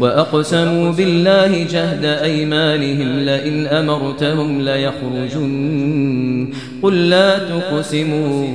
وأقسموا بالله جهد أيمانهم لئن أمرتهم ليخرجن قل لا تقسموا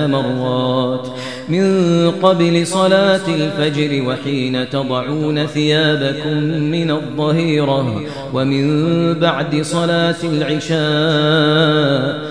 مرات. من قبل صلاة الفجر وحين تضعون ثيابكم من الظهيرة ومن بعد صلاة العشاء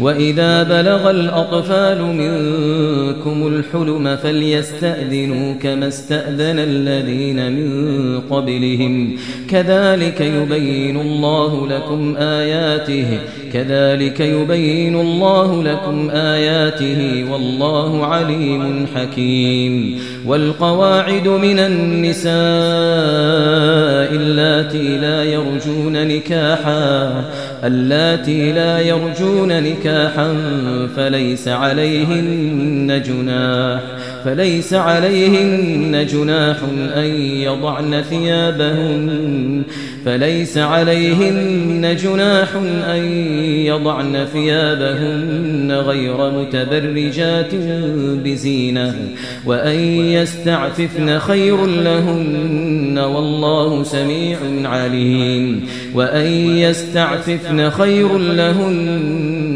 وإذا بلغ الأطفال منكم الحلم فليستأذنوا كما استأذن الذين من قبلهم كذلك يبين الله لكم آياته كذلك يبين الله لكم آياته والله عليم حكيم والقواعد من النساء اللاتي لا يرجون نكاحا اللاتي لا يرجون نكاحا نكاحا فليس عليهن جناح فليس عليهن جناح أن يضعن ثيابهن فليس عليهن جناح أن يضعن ثيابهن غير متبرجات بزينة وأن يستعففن خير لهن والله سميع عليم وأن يستعففن خير لهن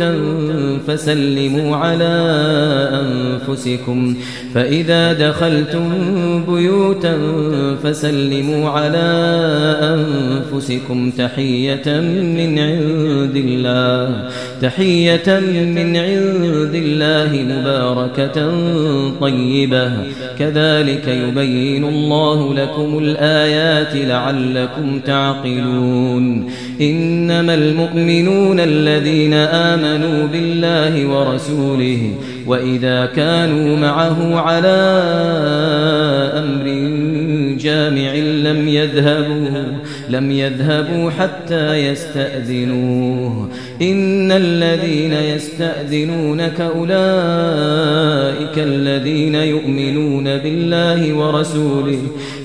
موتا فسلموا على أنفسكم. فإذا دخلتم بيوتا فسلموا على أنفسكم تحية من عند الله. تحية من عند الله مباركة طيبة. كذلك يبين الله لكم الآيات لعلكم تعقلون. إنما المؤمنون الذين آمنوا آمنوا بالله ورسوله وإذا كانوا معه على أمر جامع لم يذهبوا لم يذهبوا حتى يستأذنوه إن الذين يستأذنونك أولئك الذين يؤمنون بالله ورسوله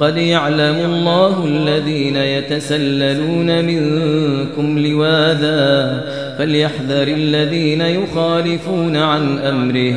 قد يعلم الله الذين يتسللون منكم لواذا فليحذر الذين يخالفون عن أمره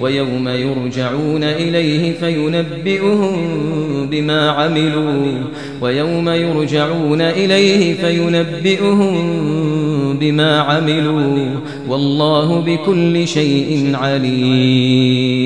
ويوم يرجعون إليه فينبئهم بما عملوا. ويوم يرجعون إليه فينبئهم بما عملوا. والله بكل شيء عليم.